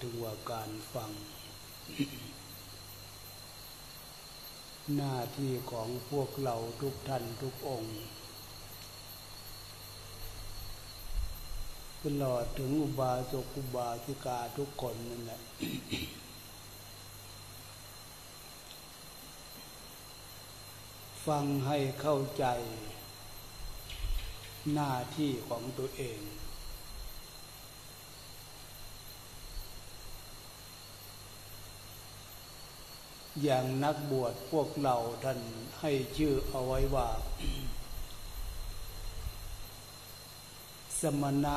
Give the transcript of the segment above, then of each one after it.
ถึงว่าการฟัง หน้าที่ของพวกเราทุกท่านทุกองค์ ตลอดถึงอุบาสกอุบาสิกาทุกคนนั่นแหละฟังให้เข้าใจ หน้าที่ของตัวเอง อย่างนักบวชพวกเราท่านให้ชื่อเอาไว้ว่า สมณะ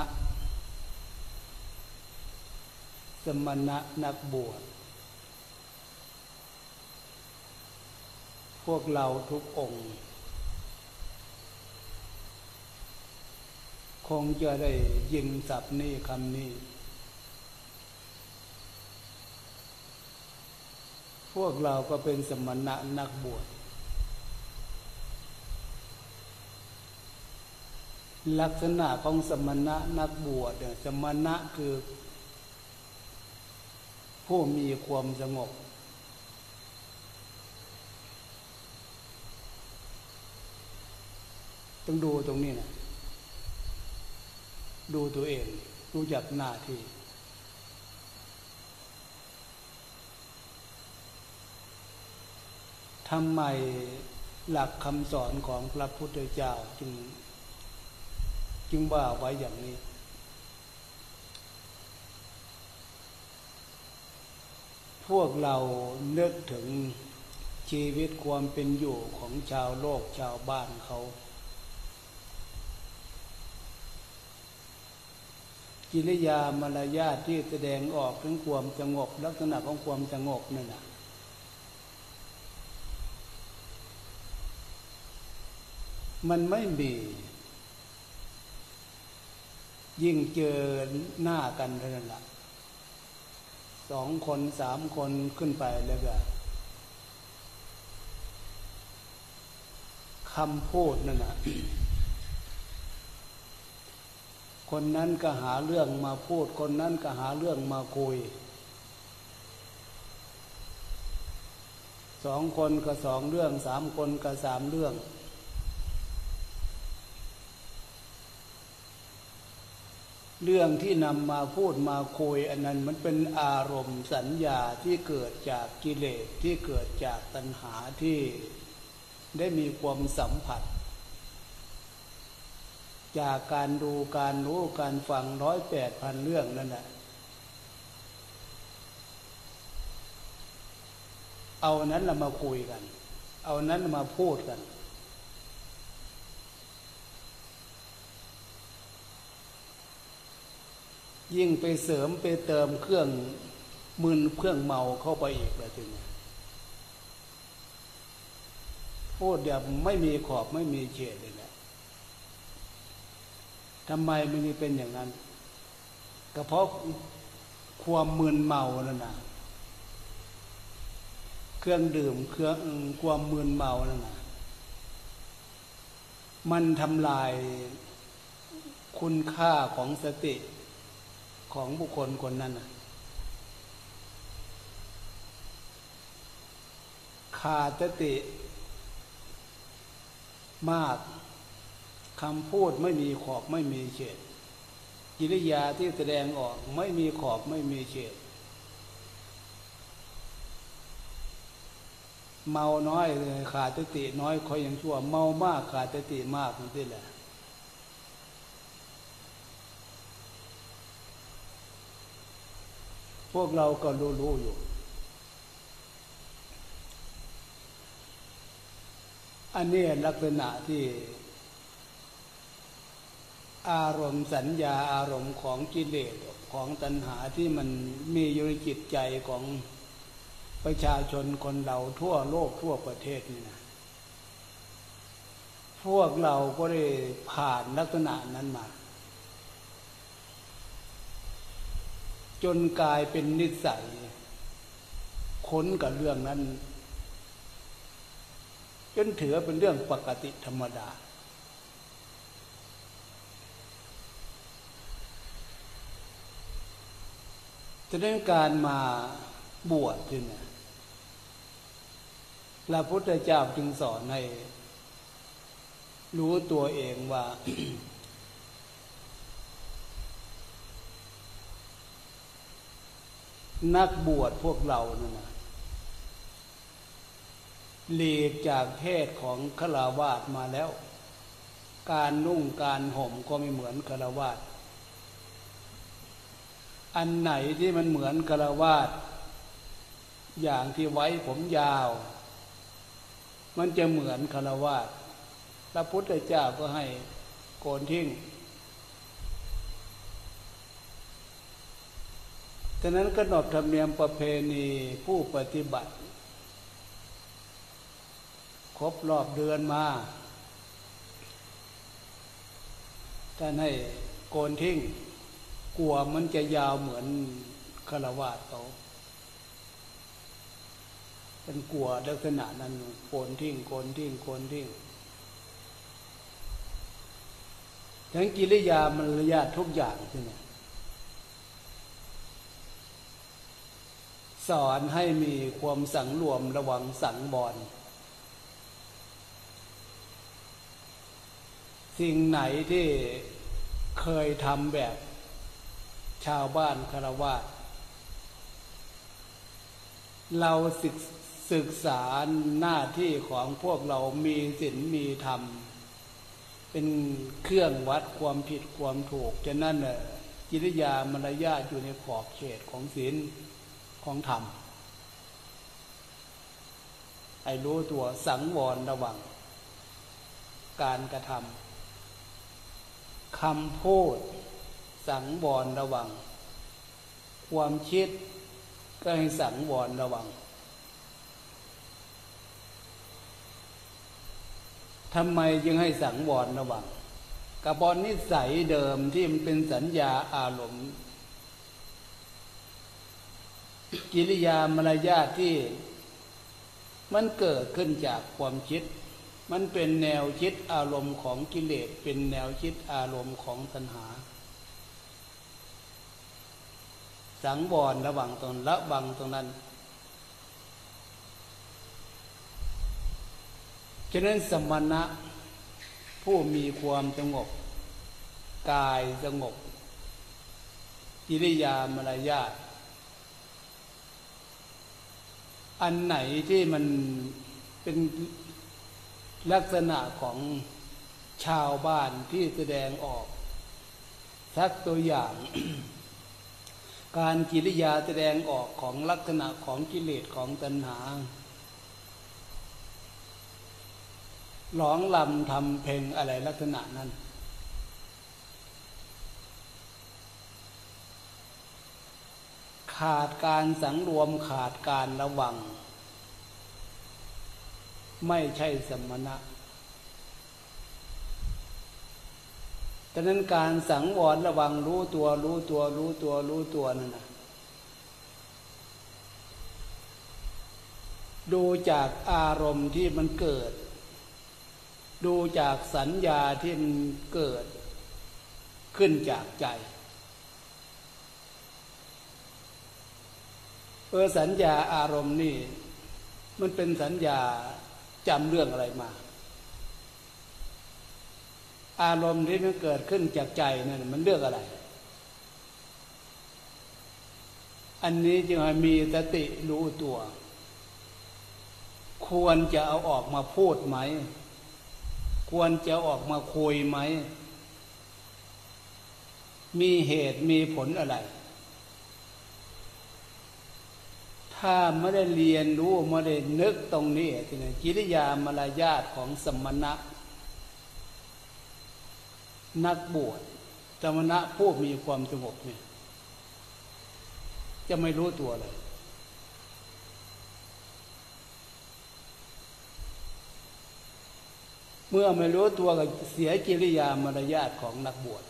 สมณะนักบวช พวกเราทุกองค์ คงจะได้ยินสับนี้คำนี้ พวกเราก็เป็นสมณะนักบวชลักษณะของสมณะนักบวชเนี่ยสมณะคือ ผู้มีความสงบ ต้องดูตรงนี้นะดูตัวเอง รู้จักหน้าที่ ทำไมหลักคำสอนของพระพุทธเจ้าจึง จึงว่าไว้อย่างนี้ พวกเราเนึกถึงชีวิตความเป็นอยู่ของชาวโลกชาวบ้านเขา กิริยามารยาทที่แสดงออกถึงความสงบลักษณะของความสงบนั่นนะ มันไม่มี ยิ่งเจอหน้ากันเท่านั้นละสองคนสามคนขึ้นไปแล้วก็คำพูดนั่นนะคนนั้นก็หาเรื่องมาพูด คนนั้นก็หาเรื่องมาคุย สองคนก็สองเรื่อง สามคนก็สามเรื่อง เรื่องที่นำมาพูดมาคุยอันนั้นมันเป็นอารมณ์สัญญาที่เกิดจากกิเลสที่เกิดจากตัณหาที่ได้มีความสัมผัส จากการดูการรู้การฟังร้อยแปดพันเรื่องนั่นแหละเอานั้นเรามาคุยกัน เอานั้นมาพูดกัน ยิ่งไปเสริมไปเติมเครื่องมึนเครื่องเมาเข้าไปอีกเลยทีนี้พูดเดียวไม่มีขอบไม่มีเฉดเลยทำไมมันเป็นอย่างนั้น ก็เพราะความมึนเมานั่นนะเครื่องดื่มเครื่องความมึนเมานั่นนะมันทำลายคุณค่าของสติ ของบุคคลคนนั้นขาดสติมากคำพูดไม่มีขอบไม่มีเฉดกิริยาที่แสดงออกไม่มีขอบไม่มีเฉดเมาน้อยเลยขาดติน้อยคอยยังชั่ว เมามากขาดติมากนั่แหละ พวกเราก็รู้ๆอยู่ อันนี้ลักษณะที่ อารมณ์สัญญาอารมณ์ของกิเลสของตัณหาที่มันมีอยู่ในจิตใจของประชาชนคนเราทั่วโลกทั่วประเทศนี่นะ พวกเราก็ได้ผ่านลักษณะนั้นมา จนกลายเป็นนิสัย ค้นกับเรื่องนั้น จนถือเป็นเรื่องปกติธรรมดา จะได้การมาบวชที่เนี่ยพระพุทธเจ้าจึงสอนให้รู้ตัวเองว่า นักบวชพวกเรานั่นนะหลีกจากเพศของฆราวาสมาแล้ว การนุ่งการห่มก็ไม่เหมือนฆราวาสอันไหนที่มันเหมือนฆราวาสอย่างที่ไว้ผมยาว มันจะเหมือนฆราวาสพระพุทธเจ้าก็ให้โกนทิ้ง ฉะนั้นก็นบธรรมเนียมประเพณีผู้ปฏิบัติ ครบรอบเดือนมาท่านให้โกนทิ้งกลัวมันจะยาวเหมือนฆราวาสเขาเป็นกลัวลักษณะนั้นโกนทิ้งโกนทิ้งโกนทิ้งทั้งกิริยามารยาททุกอย่างใช่ไหม สอนให้มีความสังรวมระวังสังบอนสิ่งไหนที่เคยทำแบบชาวบ้านคารวะเราศึกศึกษาหน้าที่ของพวกเรามีศีลมีธรรม เป็นเครื่องวัดความผิดความถูก จะนั่นน่ะจิริยามารยาทอยู่ในขอบเขตของศีล ของธรรมไอ้รู้ตัวสังวรระวัง การกระทำคำพูด สังวรระวัง ความคิดก็ให้สังวรระวังทำไมจึงให้สังวรระวังกระบอนนิสัยเดิมที่มันเป็นสัญญาอารมณ์ กิริยามารยาทที่ มันเกิดขึ้นจากความคิด มันเป็นแนวคิดอารมณ์ของกิเลสเป็นแนวคิดอารมณ์ของตัณหา สังวรระวังตรงละวังตรงนั้นฉะนั้นสมณะผู้มีความสงบ กายสงบกิริยามารยาท อันไหนที่มันเป็นลักษณะของชาวบ้านที่แสดงออกสักตัวอย่าง การกิริยาแสดงออกของลักษณะของกิเลสของตัณหาหลองลำทำเพลงอะไรลักษณะนั้น ขาดการสังรวมขาดการระวัง ไม่ใช่สมณะดังนั้นการสังวรระวังรู้ตัวรู้ตัวรู้ตัวรู้ตัวนั่นนะดูจากอารมณ์ที่มันเกิด ดูจากสัญญาที่มันเกิด ขึ้นจากใจ เออสัญญาอารมณ์นี่ มันเป็นสัญญาจำเรื่องอะไรมา อารมณ์ที่มันเกิดขึ้นจากใจนั่นมันเรื่องอะไร อันนี้จึงให้มีสติรู้ตัว ควรจะเอาออกมาพูดไหม ควรจะออกมาคุยไหม มีเหตุมีผลอะไร ถ้าไม่ได้เรียนรู้ไม่ได้นึกตรงนี้ทีนี้กิริยามารยาทของสมณะ นักบวชสมณะผู้มีความสงบเนี่ย จะไม่รู้ตัวเลย เมื่อไม่รู้ตัวก็เสียกิริยามารยาทของนักบวช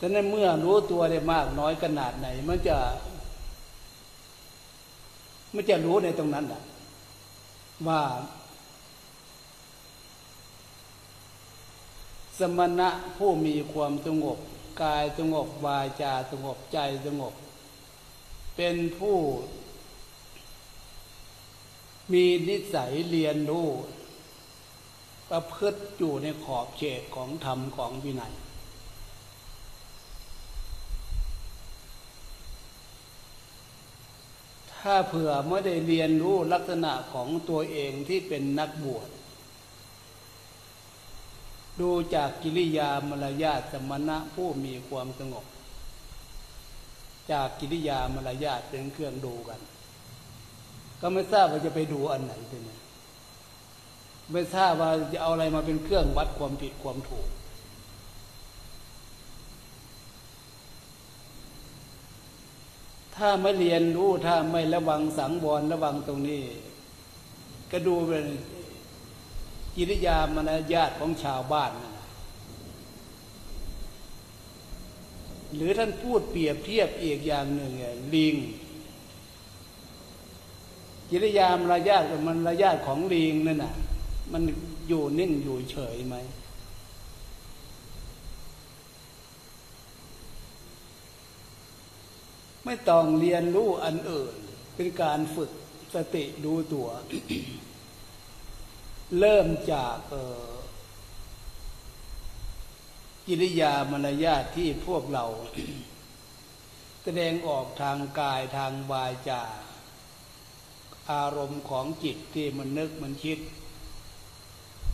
แต่นั้นเมื่อรู้ตัวได้มากน้อยขนาดไหน มันจะ มันจะรู้ในตรงนั้นแหละว่าสสมณะผู้มีความสงบ กายสงบวาจาสงบใจสงบ เป็นผู้ มีนิสัยเรียนรู้ประพฤติอยู่ในขอบเขตของธรรมของวินัย ถ้าเผื่อไม่ได้เรียนรู้ลักษณะของตัวเองที่เป็นนักบวช ดูจากกิริยามารยาทสมณะผู้มีความสงบ จากกิริยามารยาทเป็นเครื่องดูกัน ก็ไม่ทราบว่าจะไปดูอันไหนเป็นไม่ทราบว่าจะเอาอะไรมาเป็นเครื่องวัดความผิดความถูก ถ้าไม่เรียนรู้ถ้าไม่ระวังสังวรระวังตรงนี้ ก็ดูเป็นกิริยามารยาทของชาวบ้านนะหรือท่านพูดเปรียบเทียบอีกอย่างหนึ่งลิงกิริยามารยาทกับมารยาทของลิงนั่นน่ะ มันอยู่นิ่งอยู่เฉยไหม ไม่ต้องเรียนรู้อันอื่น เป็นการฝึกสติดูตัว เริ่มจากกิริยามารยาทที่พวกเรา แสดงออกทางกายทางวาจา อารมณ์ของจิตที่มันนึกมันคิด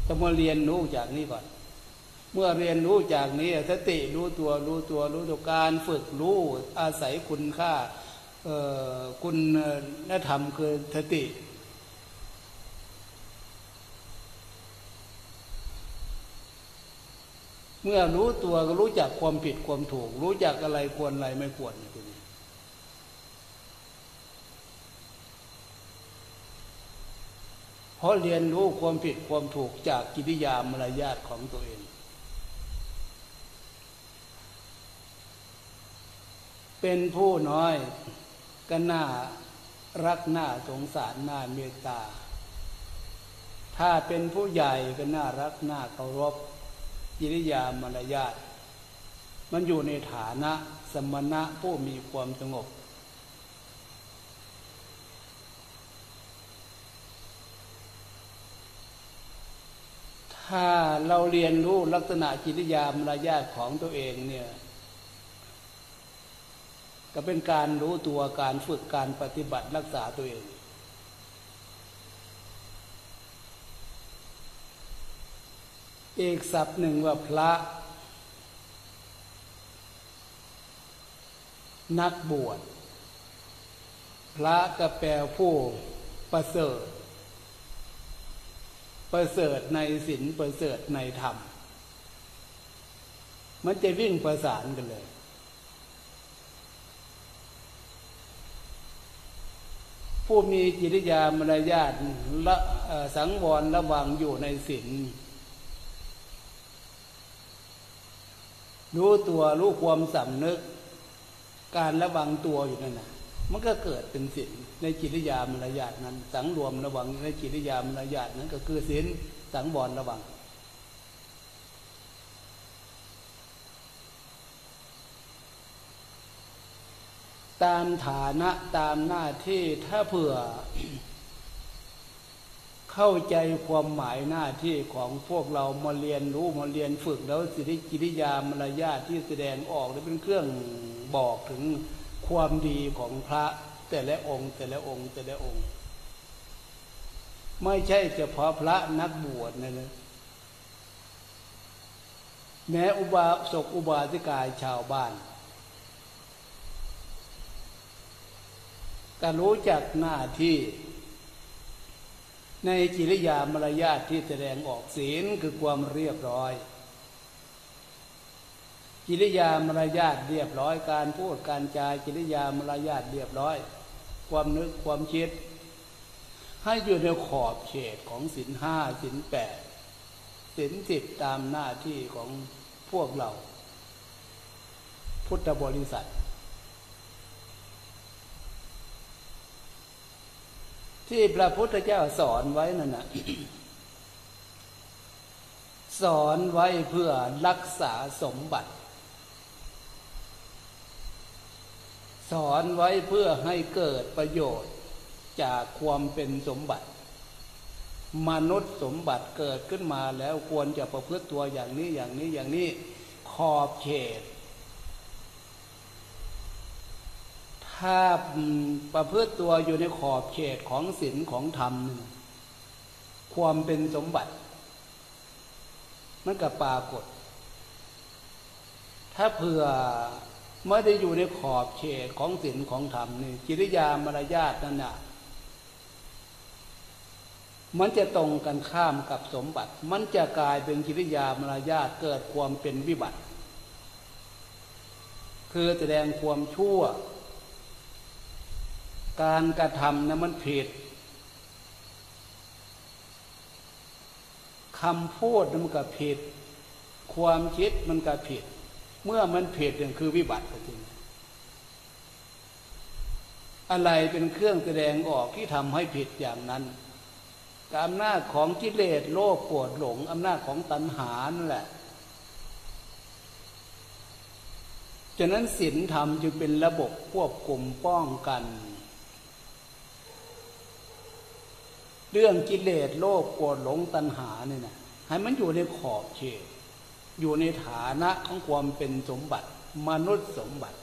ต้องมาเรียนรู้จากนี้ก่อน เมื่อเรียนรู้จากนี้สติรู้ตัวรู้ตัวรู้ตัวการฝึกรู้อาศัยคุณค่าคุณนธรรมคือสติ เมื่อรู้ตัวก็รู้จักความผิดความถูก รู้จักอะไรควรอะไรไม่ควรตัวนี้เพราะเรียนรู้ความผิดความถูกจากกิริยามารยาทของตัวเอง เป็นผู้น้อยก็น่ารักน่าสงสารน่าเมตตา ถ้าเป็นผู้ใหญ่ก็น่ารักน่าเคารพกิริยามารยาทมันอยู่ในฐานะสมณะผู้มีความสงบ ถ้าเราเรียนรู้ลักษณะกิริยามารยาทของตัวเองเนี่ย ก็เป็นการรู้ตัวการฝึกการปฏิบัติรักษาตัวเองอีกศัพท์หนึ่งว่าพระ นักบวชพระก็แปลผู้ประเสริฐ ประเสริฐในศีลประเสริฐในธรรม มันจะวิ่งประสานกันเลย ผู้มีจิตยามารยาทละสังวรระวังอยู่ในศีลรู้ตัวรู้ความสำนึก การระวังตัวอยู่นั่นนะมันก็เกิดเป็นศีลในจิตยามารยาทนั้น สังรวมระวังในจิตยามารยาทนั้นก็คือศีลสังวรระวัง ตามฐานะตามหน้าที่ถ้าเผื่อ เข้าใจความหมายหน้าที่ของพวกเรามาเรียนรู้มาเรียนฝึกแล้วสิริกิริยามารยาทที่แสดงออกได้เป็นเครื่องบอกถึงความดีของพระแต่ละองค์แต่ละองค์แต่ละองค์ ไม่ใช่เฉพาะพระนักบวชนะนะแม้อุบาสกอุบาสิกายชาวบ้าน ก็รู้จักหน้าที่ในกิริยามารยาทที่แสดงออกศีลคือความเรียบร้อย กิริยามารยาทเรียบร้อย การพูดการจากิริยามารยาทเรียบร้อย ความนึกความคิด ให้อยู่ในขอบเขตของศีลห้าศีลแปดศีลสิบตามหน้าที่ของพวกเรา พุทธบริษัท ที่พระพุทธเจ้าสอนไว้นั่นนะสอนไว้เพื่อรักษาสมบัติ สอนไว้เพื่อให้เกิดประโยชน์จากความเป็นสมบัติ มนุษย์สมบัติเกิดขึ้นมาแล้วควรจะประพฤติตัวอย่างนี้อย่างนี้อย่างนี้ขอบเขต ถ้าประพฤติตัวอยู่ในขอบเขตของศีลของธรรม ความเป็นสมบัติ มันก็ปรากฏ ถ้าเผื่อไม่ได้อยู่ในขอบเขตของศีลของธรรมนี่จิริยามารยาทนั่นน่ะมันจะตรงกันข้ามกับสมบัติ มันจะกลายเป็นจิริยามารยาทเกิดความเป็นวิบัติ คือแสดงความชั่ว การกระทำนะมันผิดคำพูดมันก็ผิด ความคิดมันก็ผิด เมื่อมันผิดนี่ยคือวิบัติจริงอะไรเป็นเครื่องแสดงออกที่ทำให้ผิดอย่างนั้นอำนาจของกิเลสโลภโกรธหลงอำนาจของตัณหานั่นแหละฉะนั้นศีลธรรมจึงเป็นระบบควบคุมป้องกัน เรื่องกิเลสโลภโกรธหลงตัณหาเนี่ยนะให้มันอยู่ในขอบเขตอยู่ในฐานะของความเป็นสมบัติ มนุษย์สมบัติ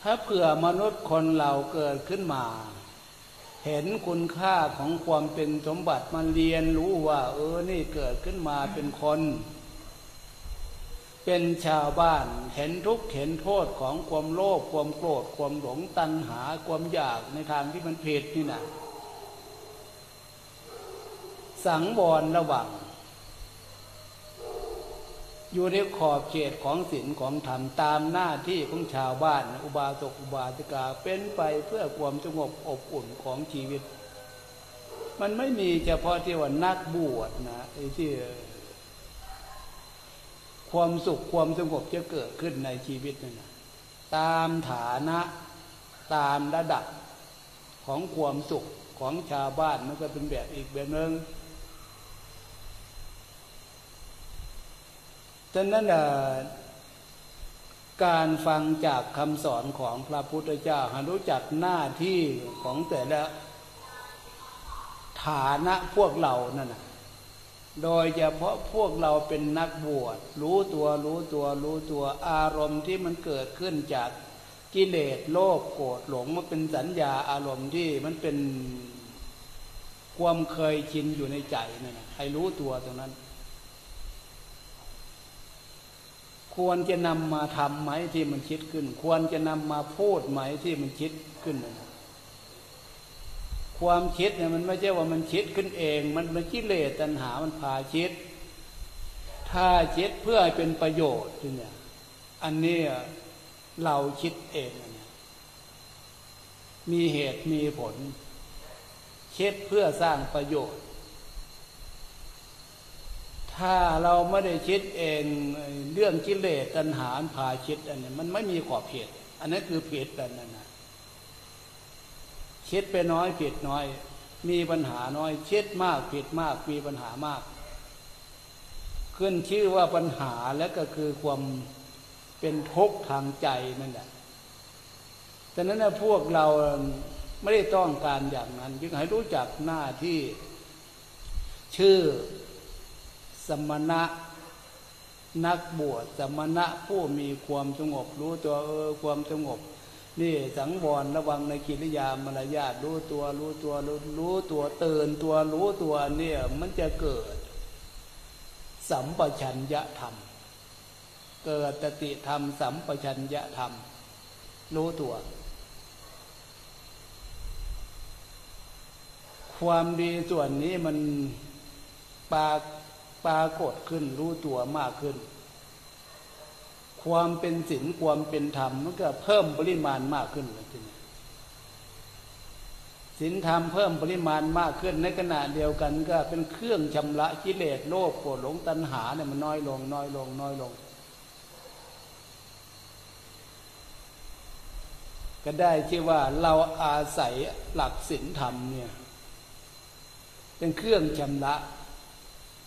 ถ้าเผื่อมนุษย์คนเราเกิดขึ้นมา เห็นคุณค่าของความเป็นสมบัติมันเรียนรู้ว่า เออนี่เกิดขึ้นมาเป็นคน เป็นชาวบ้านเห็นทุกข์เห็นโทษของความโลภความโกรธความหลงตัณหาความอยากในทางที่มันผิดนี่นะสังวรระว่างอยู่ในขอบเขตของศีลของธรรมตามหน้าที่ของชาวบ้าน อุบาสกอุบาสิกาเป็นไปเพื่อความสงบอบอุ่นของชีวิต มันไม่มีเฉพาะที่ว่านักบวชนะไอ้ที่ ความสุขความสงบจะเกิดขึ้นในชีวิตนั่นนะตามฐานะตามระดับของความสุขของชาวบ้านมันก็เป็นแบบอีกแบบหนึ่งฉะนั้นการฟังจากคำสอนของพระพุทธเจ้าให้รู้จักหน้าที่ของแต่ละฐานะพวกเรานั่นนะ โดยเฉพาะพวกเราเป็นนักบวชรู้ตัวรู้ตัวรู้ตัวอารมณ์ที่มันเกิดขึ้นจากกิเลสโลภโกรธหลงมันเป็นสัญญาอารมณ์ที่มันเป็นความเคยชินอยู่ในใจนั่นนะให้รู้ตัวตรงนั้น ควรจะนำมาทำไหมที่มันคิดขึ้น ควรจะนำมาพูดไหมที่มันคิดขึ้นนะ ความคิดเนี่ยมันไม่ใช่ว่ามันคิดขึ้นเอง มันเป็นกิเลสตัณหามันพาคิด ถ้าคิดเพื่อให้เป็นประโยชน์เนี่ยอันนี้เราคิดเองเมีเหตุมีผลคิดเพื่อสร้างประโยชน์ ถ้าเราไม่ได้คิดเองเรื่องกิเลสตัณหาพาคิดอันนี้มันไม่มีขอบเขตอันนั้นคือผิดกันนั่นนะ คิดไปน้อยผิดน้อย มีปัญหาน้อยคิดมากผิดมากมีปัญหามาก ขึ้นชื่อว่าปัญหาแล้วก็คือความเป็นทุกข์ทางใจนั่นแหละแต่นั้นนะพวกเราไม่ได้ต้องการอย่างนั้นยึงให้รู้จักหน้าที่ ชื่อสมณะนักบวชสมณะผู้มีความสงบรู้ตัวเออความสงบ นี่สังวรระวังในกิริยามารยาทรู้ตัว รู้ตัวรู้รู้ตัวเตื่นตัวรู้ตัวเนี่ยมันจะเกิด สัมปชัญญะธรรม เกิดตติธรรม สัมปชัญญะธรรม รู้ตัว ความดีส่วนนี้มันปาปากฏขึ้นรู้ตัวมากขึ้น ความเป็นศีลความเป็นธรรมมันก็เพิ่มปริมาณมากขึ้นเลยทีนี้ศีลธรรมเพิ่มปริมาณมากขึ้นในขณะเดียวกันก็เป็นเครื่องชำระกิเลสโลภโกรธหลงตัณหาเนี่ยมันน้อยลง น้อยลง น้อยลง ก็ได้ที่ว่าเราอาศัยหลักศีลธรรมเนี่ย เป็นเครื่องชำระ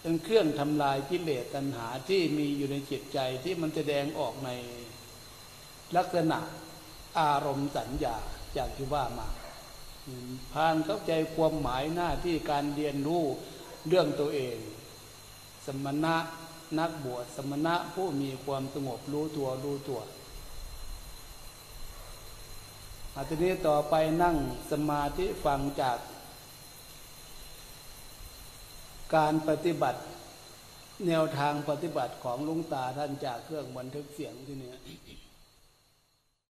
เป็นเครื่องทำลายกิเลสตัณหาที่มีอยู่ในจิตใจที่มันแสดงออกในลักษณะอารมณ์สัญญาอย่างที่ว่ามาพานเข้าใจความหมายหน้าที่การเรียนรู้เรื่องตัวเอง สมณะนักบวชสมณะผู้มีความสงบรู้ตัวรู้ตัวอาทีนี้ต่อไปนั่งสมาธิฟังจาก การปฏิบัติแนวทางปฏิบัติของหลุงตาท่านจากเครื่องบันทึกเสียงที่นี่